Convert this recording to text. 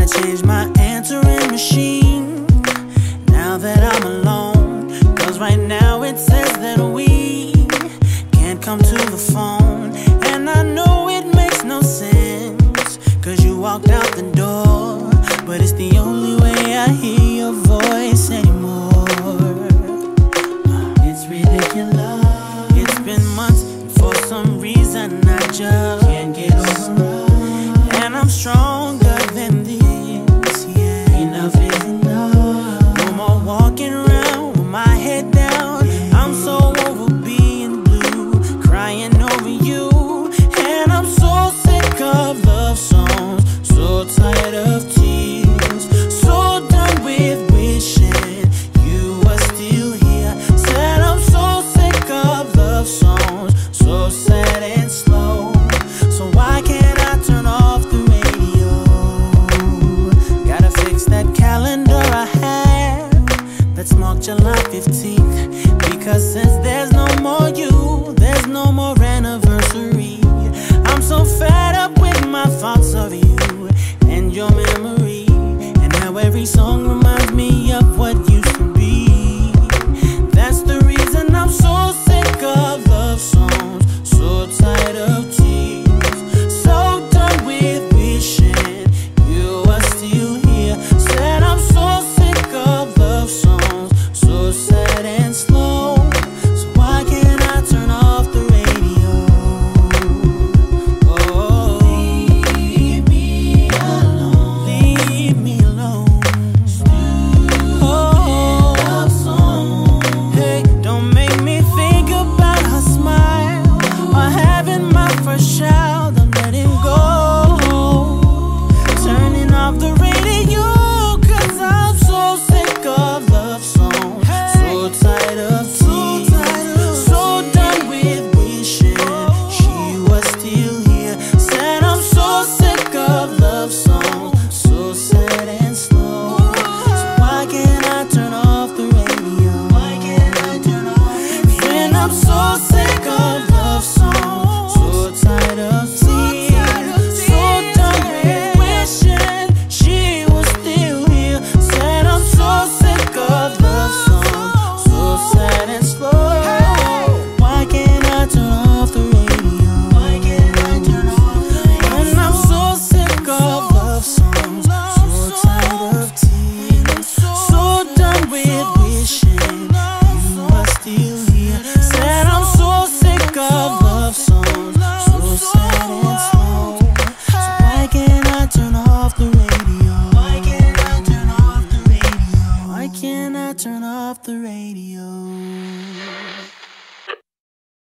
I changed my answering machine. Now that I'm alone Cause right now it says that we Can't come to the phone. And I know it makes no sense Cause you walked out the door. But it's the only way I hear your voice anymore. It's ridiculous. It's been months For some reason I just can't get 15th. Because since there's no more you, there's no more anniversary. I'm so fed up with my thoughts of you and your memory. so sad and slow. So why can't I turn off the radio? Why can't I turn off the radio? Why can't I turn off the radio?